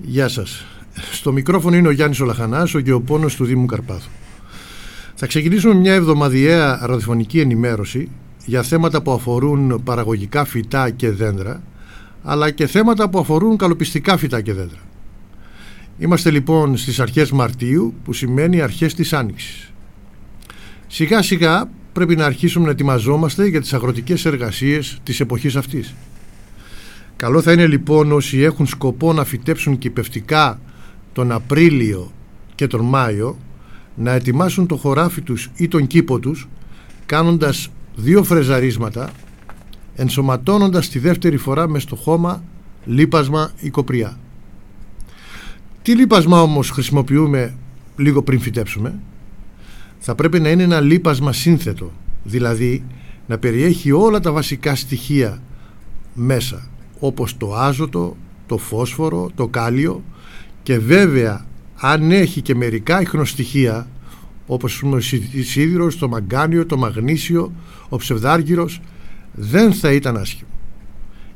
Γεια σας. Στο μικρόφωνο είναι ο Γιάννης Ολαχανάς, ο γεωπόνος του Δήμου Καρπάθου. Θα ξεκινήσουμε μια εβδομαδιαία ραδιοφωνική ενημέρωση για θέματα που αφορούν παραγωγικά φυτά και δέντρα, αλλά και θέματα που αφορούν καλοπιστικά φυτά και δέντρα. Είμαστε λοιπόν στις αρχές Μαρτίου, που σημαίνει αρχές της Άνοιξης. Σιγά σιγά πρέπει να αρχίσουμε να ετοιμαζόμαστε για τις αγροτικές εργασίες της εποχής αυτής. Καλό θα είναι λοιπόν όσοι έχουν σκοπό να φυτέψουν κυπευτικά τον Απρίλιο και τον Μάιο να ετοιμάσουν το χωράφι τους ή τον κήπο τους κάνοντας δύο φρεζαρίσματα ενσωματώνοντας τη δεύτερη φορά μες στο χώμα λίπασμα ή κοπριά. Τι λίπασμα όμως χρησιμοποιούμε λίγο πριν φυτέψουμε; Θα πρέπει να είναι ένα λίπασμα σύνθετο δηλαδή να περιέχει όλα τα βασικά στοιχεία μέσα όπως το άζωτο, το φόσφορο, το κάλιο και βέβαια αν έχει και μερικά ιχνοστοιχεία όπως ο σίδηρος, το μαγκάνιο, το μαγνήσιο, ο ψευδάργυρος δεν θα ήταν άσχημο.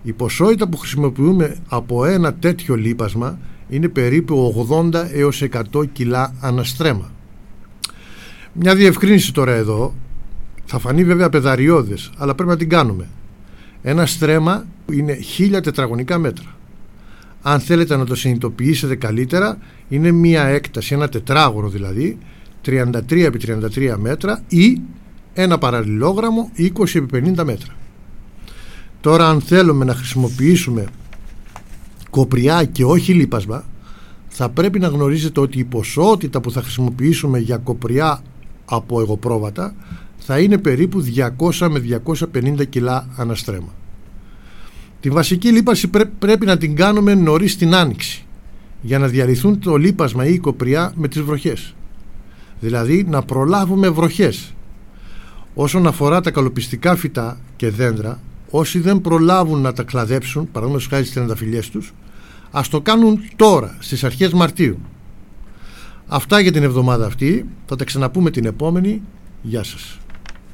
Η ποσότητα που χρησιμοποιούμε από ένα τέτοιο λίπασμα είναι περίπου 80 έως 100 κιλά αναστρέμα. Μια διευκρίνηση τώρα εδώ θα φανεί βέβαια πεδαριώδες αλλά πρέπει να την κάνουμε. Ένα στρέμα είναι 1000 τετραγωνικά μέτρα. Αν θέλετε να το συνειδητοποιήσετε καλύτερα, είναι μια έκταση, ένα τετράγωνο δηλαδή, 33 επί 33 μέτρα ή ένα παραλληλόγραμμο 20 επί 50 μέτρα. Τώρα αν θέλουμε να χρησιμοποιήσουμε κοπριά και όχι λίπασμα, θα πρέπει να γνωρίζετε ότι η ποσότητα που θα χρησιμοποιήσουμε για κοπριά από εγωπρόβατα θα είναι περίπου 200 με 250 κιλά αναστρέμα. Τη βασική λίπαση πρέπει να την κάνουμε νωρίς την άνοιξη για να διαλυθούν το λίπασμα ή η κοπριά με τις βροχές. Δηλαδή να προλάβουμε βροχές. Όσον αφορά τα καλοπιστικά φυτά και δέντρα, όσοι δεν προλάβουν να τα κλαδέψουν, παραδείγματος χάρη στις τρενταφυλιές τους, ας το κάνουν τώρα, στις αρχές Μαρτίου. Αυτά για την εβδομάδα αυτή, θα τα ξαναπούμε την επόμενη. Γεια σας.